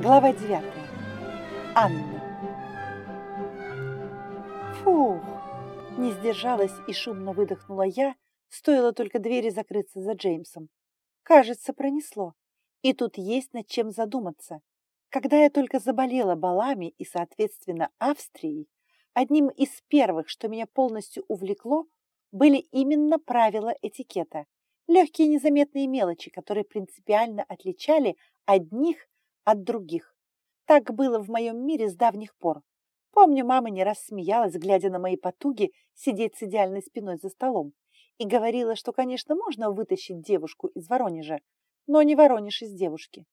Глава 9. Анна. Фух, не сдержалась и шумно выдохнула я, стоило только двери закрыться за Джеймсом. Кажется, пронесло. И тут есть над чем задуматься. Когда я только заболела балами и, соответственно, Австрией, одним из первых, что меня полностью увлекло, были именно правила этикета. Легкие незаметные мелочи, которые принципиально отличали одних от других. Так было в моем мире с давних пор. Помню, мама не раз смеялась, глядя на мои потуги сидеть с идеальной спиной за столом, и говорила, что, конечно, можно вытащить девушку из Воронежа, но не Воронеж из девушки.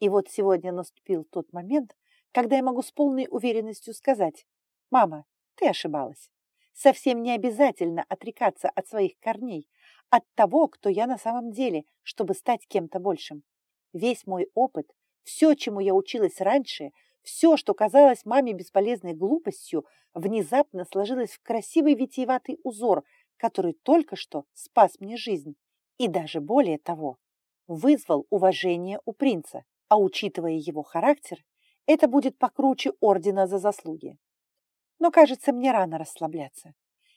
И вот сегодня наступил тот момент, когда я могу с полной уверенностью сказать, «Мама, ты ошибалась. Совсем не обязательно отрекаться от своих корней, от того, кто я на самом деле, чтобы стать кем-то большим. Весь мой опыт все, чему я училась раньше, все, что казалось маме бесполезной глупостью, внезапно сложилось в красивый витиеватый узор, который только что спас мне жизнь. И даже более того, вызвал уважение у принца, а учитывая его характер, это будет покруче ордена за заслуги. Но, кажется, мне рано расслабляться.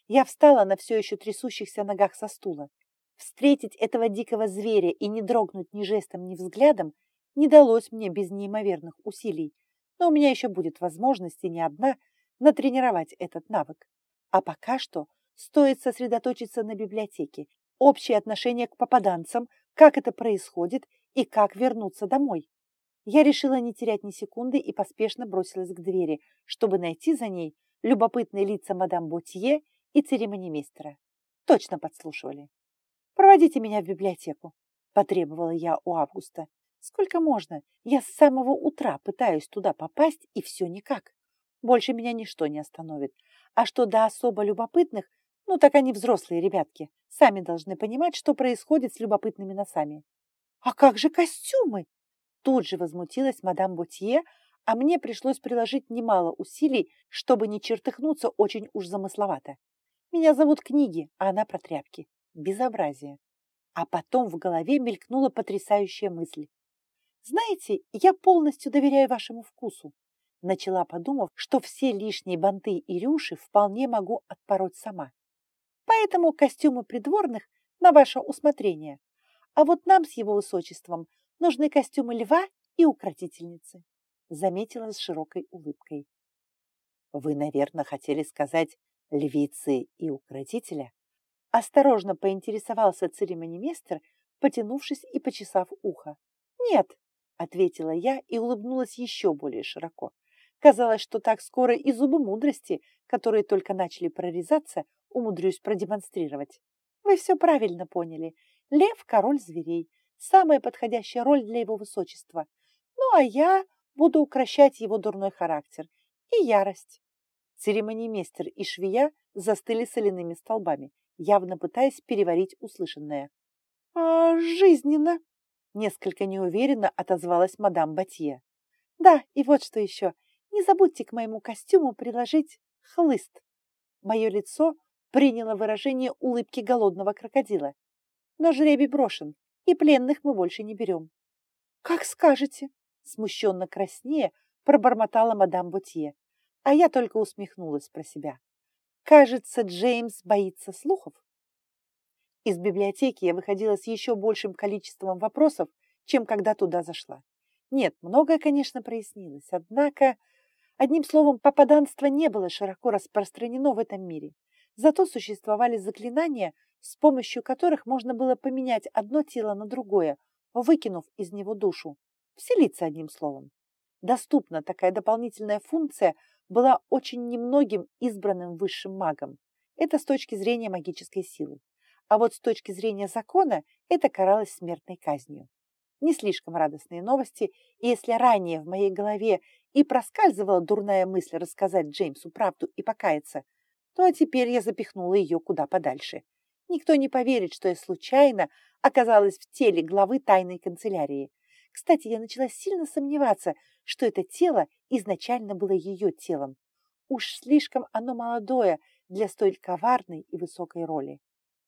Я встала на все еще трясущихся ногах со стула. Встретить этого дикого зверя и не дрогнуть ни жестом, ни взглядом не далось мне без неимоверных усилий, но у меня еще будет возможность и не одна натренировать этот навык. А пока что стоит сосредоточиться на библиотеке, общее отношение к попаданцам, как это происходит и как вернуться домой. Я решила не терять ни секунды и поспешно бросилась к двери, чтобы найти за ней любопытные лица мадам Ботье и церемонимейстера. Точно подслушивали. «Проводите меня в библиотеку», – потребовала я у Августа. Сколько можно? Я с самого утра пытаюсь туда попасть, и все никак. Больше меня ничто не остановит. А что до особо любопытных, ну так они взрослые ребятки. Сами должны понимать, что происходит с любопытными носами. А как же костюмы? Тут же возмутилась мадам Ботье, а мне пришлось приложить немало усилий, чтобы не чертыхнуться очень уж замысловато. Меня зовут книги, а она про тряпки. Безобразие. А потом в голове мелькнула потрясающая мысль. «Знаете, я полностью доверяю вашему вкусу», начала, подумав, что все лишние банты и рюши вполне могу отпороть сама. Поэтому костюмы придворных на ваше усмотрение. А вот нам с его высочеством нужны костюмы льва и укротительницы, заметила с широкой улыбкой. Вы, наверное, хотели сказать львицы и укротителя? Осторожно поинтересовался церемонимейстер, потянувшись и почесав ухо. Нет, ответила я и улыбнулась еще более широко. Казалось, что так скоро и зубы мудрости, которые только начали прорезаться, умудрюсь продемонстрировать. Вы все правильно поняли. Лев – король зверей. Самая подходящая роль для его высочества. Ну, а я буду укращать его дурной характер и ярость. Церемонимейстер и швея застыли соляными столбами, явно пытаясь переварить услышанное. «А, «Жизненно!» Несколько неуверенно отозвалась мадам Батье. Да, и вот что еще. Не забудьте к моему костюму приложить хлыст. Мое лицо приняло выражение улыбки голодного крокодила. Но жребий брошен, и пленных мы больше не берем. Как скажете, смущенно краснее пробормотала мадам Ботье, а я только усмехнулась про себя. Кажется, Джеймс боится слухов. Из библиотеки я выходила с еще большим количеством вопросов, чем когда туда зашла. Нет, многое, конечно, прояснилось, однако, одним словом, попаданство не было широко распространено в этом мире. Зато существовали заклинания, с помощью которых можно было поменять одно тело на другое, выкинув из него душу. Вселиться одним словом. Доступна такая дополнительная функция была очень немногим избранным высшим магом. Это с точки зрения магической силы а вот с точки зрения закона это каралось смертной казнью. Не слишком радостные новости, и если ранее в моей голове и проскальзывала дурная мысль рассказать Джеймсу правду и покаяться, то теперь я запихнула ее куда подальше. Никто не поверит, что я случайно оказалась в теле главы тайной канцелярии. Кстати, я начала сильно сомневаться, что это тело изначально было ее телом. Уж слишком оно молодое для столь коварной и высокой роли.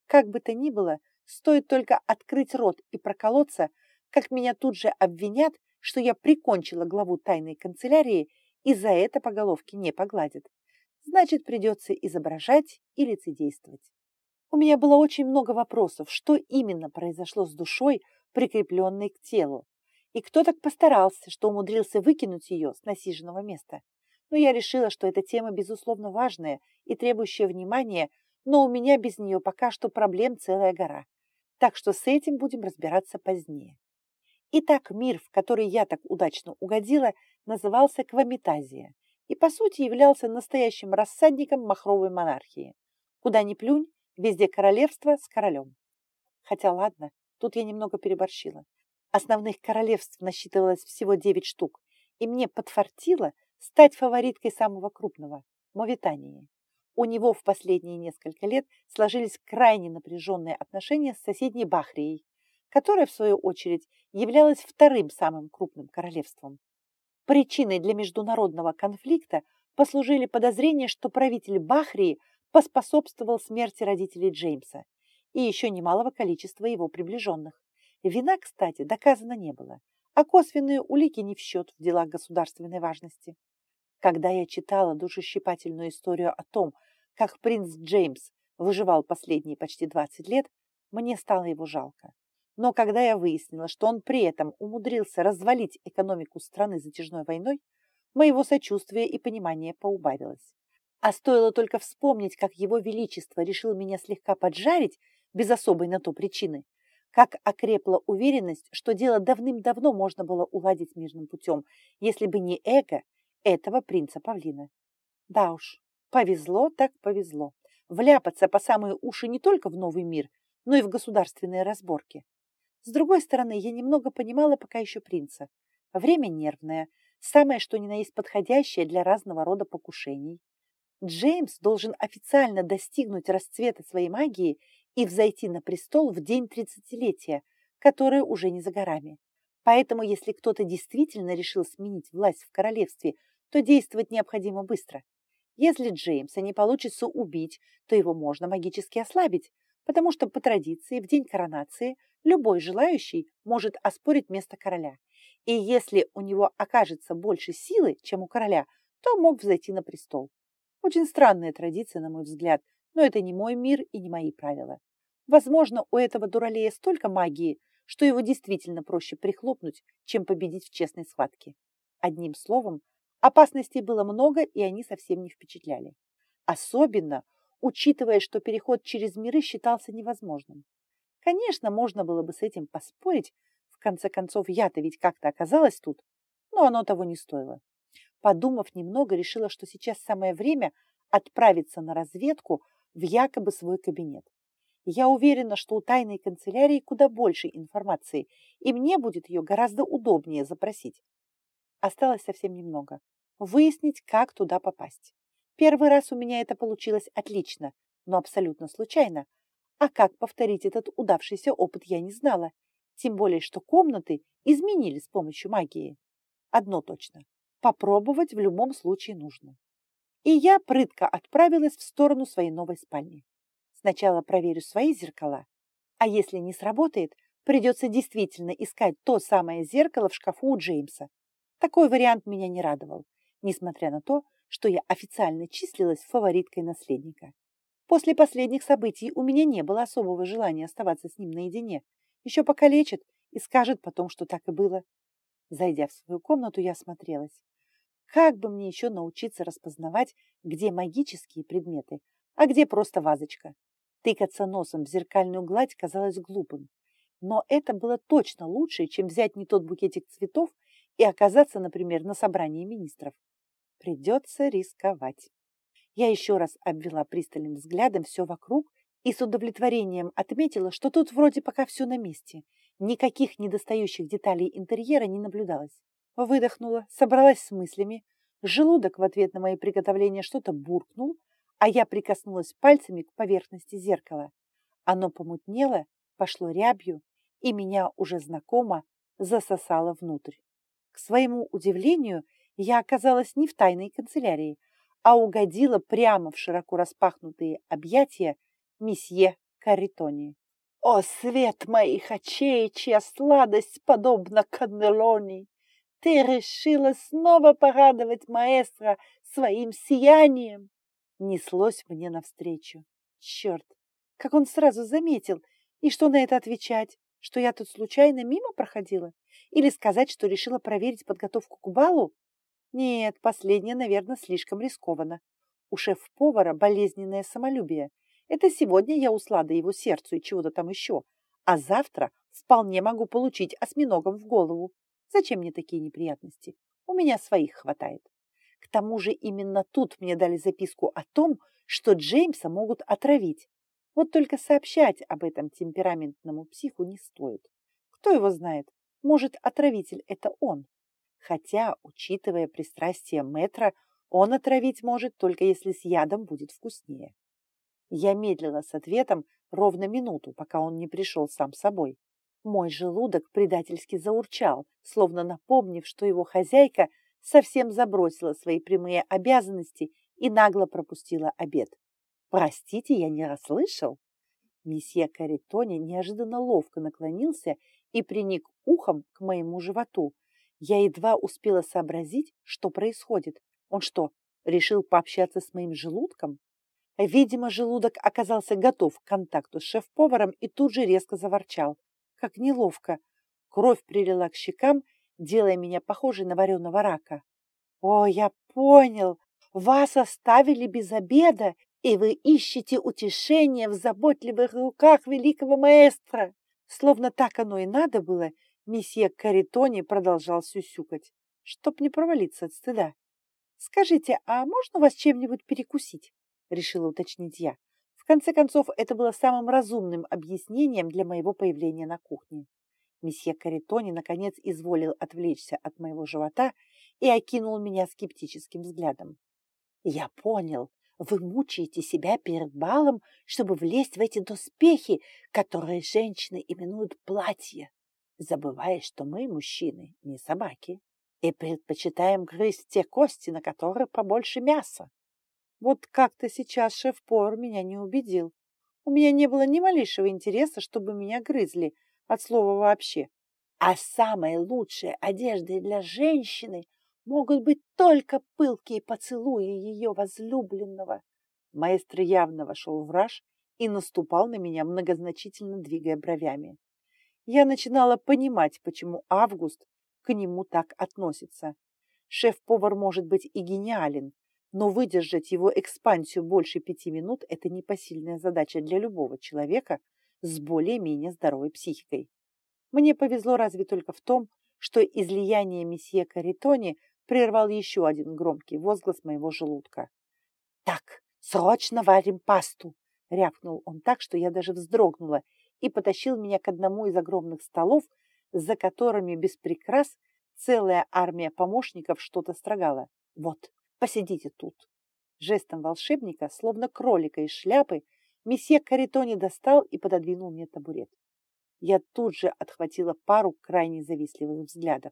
Как бы то ни было, стоит только открыть рот и проколоться, как меня тут же обвинят, что я прикончила главу тайной канцелярии и за это по головке не погладят. Значит, придется изображать и лицедействовать. У меня было очень много вопросов, что именно произошло с душой, прикрепленной к телу, и кто так постарался, что умудрился выкинуть ее с насиженного места. Но я решила, что эта тема, безусловно, важная и требующая внимания, но у меня без нее пока что проблем целая гора. Так что с этим будем разбираться позднее. Итак, мир, в который я так удачно угодила, назывался Квамитазия и, по сути, являлся настоящим рассадником махровой монархии. Куда ни плюнь, везде королевство с королем. Хотя ладно, тут я немного переборщила. Основных королевств насчитывалось всего девять штук, и мне подфартило стать фавориткой самого крупного – Мавитании. У него в последние несколько лет сложились крайне напряженные отношения с соседней Бахрией, которая, в свою очередь, являлась вторым самым крупным королевством. Причиной для международного конфликта послужили подозрения, что правитель Бахрии поспособствовал смерти родителей Джеймса и еще немалого количества его приближенных. Вина, кстати, доказано не было, а косвенные улики не в счет в делах государственной важности. Когда я читала душещипательную историю о том, как принц Джеймс выживал последние почти 20 лет, мне стало его жалко. Но когда я выяснила, что он при этом умудрился развалить экономику страны затяжной войной, моего сочувствия и понимания поубавилось. А стоило только вспомнить, как его величество решил меня слегка поджарить без особой на то причины, как окрепла уверенность, что дело давным-давно можно было уладить мирным путем, если бы не эго этого принца Павлина. Да уж, повезло так повезло. Вляпаться по самые уши не только в новый мир, но и в государственные разборки. С другой стороны, я немного понимала пока еще принца. Время нервное, самое что ни на есть подходящее для разного рода покушений. Джеймс должен официально достигнуть расцвета своей магии и взойти на престол в день тридцатилетия, которое уже не за горами. Поэтому, если кто-то действительно решил сменить власть в королевстве, то действовать необходимо быстро. Если Джеймса не получится убить, то его можно магически ослабить, потому что по традиции в день коронации любой желающий может оспорить место короля. И если у него окажется больше силы, чем у короля, то мог взойти на престол. Очень странная традиция, на мой взгляд, но это не мой мир и не мои правила. Возможно, у этого дуралея столько магии, что его действительно проще прихлопнуть, чем победить в честной схватке. Одним словом, опасностей было много, и они совсем не впечатляли. Особенно, учитывая, что переход через миры считался невозможным. Конечно, можно было бы с этим поспорить, в конце концов, я-то ведь как-то оказалась тут, но оно того не стоило. Подумав немного, решила, что сейчас самое время отправиться на разведку в якобы свой кабинет. Я уверена, что у тайной канцелярии куда больше информации, и мне будет ее гораздо удобнее запросить. Осталось совсем немного. Выяснить, как туда попасть. Первый раз у меня это получилось отлично, но абсолютно случайно, а как повторить этот удавшийся опыт я не знала. Тем более, что комнаты изменили с помощью магии. Одно точно. Попробовать в любом случае нужно. И я прытко отправилась в сторону своей новой спальни. Сначала проверю свои зеркала, а если не сработает, придется действительно искать то самое зеркало в шкафу у Джеймса. Такой вариант меня не радовал, несмотря на то, что я официально числилась фавориткой наследника. После последних событий у меня не было особого желания оставаться с ним наедине. Еще покалечит и скажет потом, что так и было. Зайдя в свою комнату, я осмотрелась. Как бы мне еще научиться распознавать, где магические предметы, а где просто вазочка? Тыкаться носом в зеркальную гладь казалось глупым. Но это было точно лучше, чем взять не тот букетик цветов и оказаться, например, на собрании министров. Придется рисковать. Я еще раз обвела пристальным взглядом все вокруг и с удовлетворением отметила, что тут вроде пока все на месте. Никаких недостающих деталей интерьера не наблюдалось. Выдохнула, собралась с мыслями. Желудок в ответ на мои приготовления что-то буркнул, а я прикоснулась пальцами к поверхности зеркала. Оно помутнело, пошло рябью, и меня уже знакомо засосало внутрь. К своему удивлению, я оказалась не в тайной канцелярии, а угодила прямо в широко распахнутые объятия месье Каритони. «О, свет моих очей, чья сладость подобна каннелони! ты решила снова порадовать маэстро своим сиянием!» Неслось мне навстречу. Черт, как он сразу заметил! И что на это отвечать? Что я тут случайно мимо проходила? Или сказать, что решила проверить подготовку к балу? Нет, последнее, наверное, слишком рискованно. У шеф-повара болезненное самолюбие. Это сегодня я услада его сердцу и чего-то там еще. А завтра вполне могу получить осьминогом в голову. Зачем мне такие неприятности? У меня своих хватает. К тому же именно тут мне дали записку о том, что Джеймса могут отравить. Вот только сообщать об этом темпераментному психу не стоит. Кто его знает, может, отравитель – это он. Хотя, учитывая пристрастие метра, он отравить может только если с ядом будет вкуснее. Я медлила с ответом ровно минуту, пока он не пришел сам собой. Мой желудок предательски заурчал, словно напомнив, что его хозяйка совсем забросила свои прямые обязанности и нагло пропустила обед. «Простите, я не расслышал?» Месье Каритони неожиданно ловко наклонился и приник ухом к моему животу. Я едва успела сообразить, что происходит. Он что, решил пообщаться с моим желудком? Видимо, желудок оказался готов к контакту с шеф-поваром и тут же резко заворчал. Как неловко. Кровь прилила к щекам, делая меня похожей на вареного рака. «О, я понял! Вас оставили без обеда, и вы ищете утешение в заботливых руках великого маэстро!» Словно так оно и надо было, месье Каритони продолжал сюсюкать, чтоб не провалиться от стыда. «Скажите, а можно вас чем-нибудь перекусить?» — решила уточнить я. В конце концов, это было самым разумным объяснением для моего появления на кухне. Месье Каритони, наконец, изволил отвлечься от моего живота и окинул меня скептическим взглядом. «Я понял, вы мучаете себя перед балом, чтобы влезть в эти доспехи, которые женщины именуют платье, забывая, что мы, мужчины, не собаки, и предпочитаем грызть те кости, на которые побольше мяса. Вот как-то сейчас шеф-повар меня не убедил. У меня не было ни малейшего интереса, чтобы меня грызли, от слова вообще. А самой лучшей одеждой для женщины могут быть только пылкие поцелуи ее возлюбленного. Маэстро явно вошел в раж и наступал на меня, многозначительно двигая бровями. Я начинала понимать, почему Август к нему так относится. Шеф-повар может быть и гениален, но выдержать его экспансию больше пяти минут – это непосильная задача для любого человека с более-менее здоровой психикой. Мне повезло разве только в том, что излияние месье Каритони прервал еще один громкий возглас моего желудка. «Так, срочно варим пасту!» — рявкнул он так, что я даже вздрогнула, и потащил меня к одному из огромных столов, за которыми без прикрас целая армия помощников что-то строгала. «Вот, посидите тут!» Жестом волшебника, словно кролика из шляпы, месье Каритони достал и пододвинул мне табурет. Я тут же отхватила пару крайне завистливых взглядов.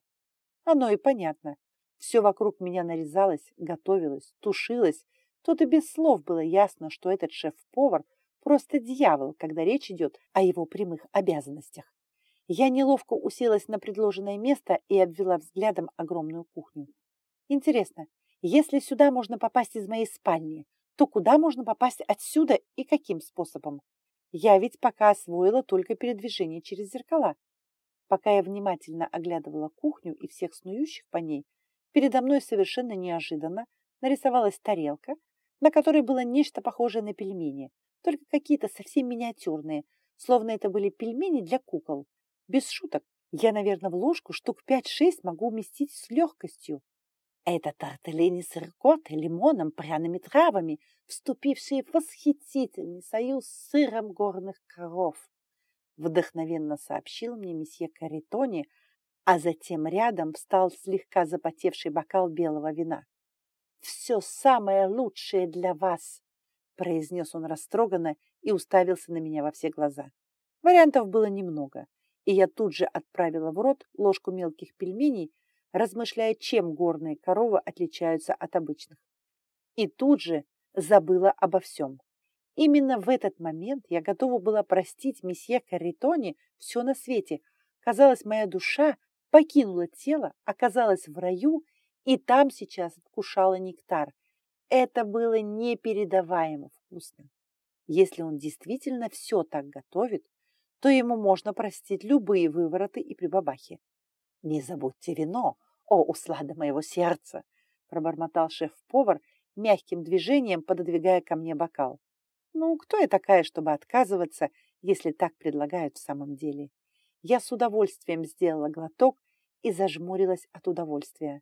Оно и понятно. Все вокруг меня нарезалось, готовилось, тушилось. Тут и без слов было ясно, что этот шеф-повар просто дьявол, когда речь идет о его прямых обязанностях. Я неловко уселась на предложенное место и обвела взглядом огромную кухню. Интересно, если сюда можно попасть из моей спальни, то куда можно попасть отсюда и каким способом? Я ведь пока освоила только передвижение через зеркала. Пока я внимательно оглядывала кухню и всех снующих по ней, Передо мной совершенно неожиданно нарисовалась тарелка, на которой было нечто похожее на пельмени, только какие-то совсем миниатюрные, словно это были пельмени для кукол. Без шуток, я, наверное, в ложку штук 5-6 могу уместить с легкостью. Это тартеллини с рикоттой, лимоном, пряными травами, вступившие в восхитительный союз с сыром горных коров. Вдохновенно сообщил мне месье Каритони, а затем рядом встал слегка запотевший бокал белого вина. «Все самое лучшее для вас!» — произнес он растроганно и уставился на меня во все глаза. Вариантов было немного, и я тут же отправила в рот ложку мелких пельменей, размышляя, чем горные коровы отличаются от обычных. И тут же забыла обо всем. Именно в этот момент я готова была простить месье Каритони все на свете. Казалось, моя душа покинула тело, оказалась в раю и там сейчас вкушала нектар. Это было непередаваемо вкусно. Если он действительно все так готовит, то ему можно простить любые вывороты и прибабахи. «Не забудьте вино, о, услада моего сердца!» пробормотал шеф-повар, мягким движением пододвигая ко мне бокал. «Ну, кто я такая, чтобы отказываться, если так предлагают в самом деле?» Я с удовольствием сделала глоток и зажмурилась от удовольствия.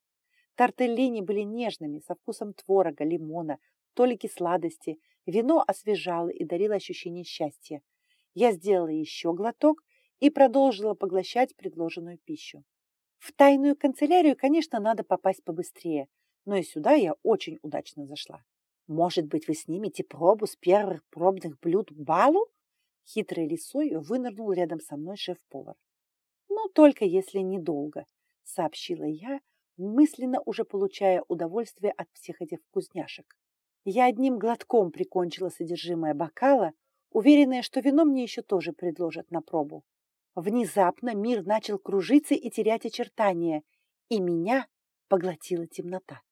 Тартеллини были нежными, со вкусом творога, лимона, толики сладости. Вино освежало и дарило ощущение счастья. Я сделала еще глоток и продолжила поглощать предложенную пищу. В тайную канцелярию, конечно, надо попасть побыстрее, но и сюда я очень удачно зашла. Может быть, вы снимете пробу с первых пробных блюд балу? Хитрой лисой вынырнул рядом со мной шеф-повар. Но только если недолго, сообщила я, мысленно уже получая удовольствие от всех этих вкусняшек. Я одним глотком прикончила содержимое бокала, уверенная, что вино мне еще тоже предложат на пробу. Внезапно мир начал кружиться и терять очертания, и меня поглотила темнота.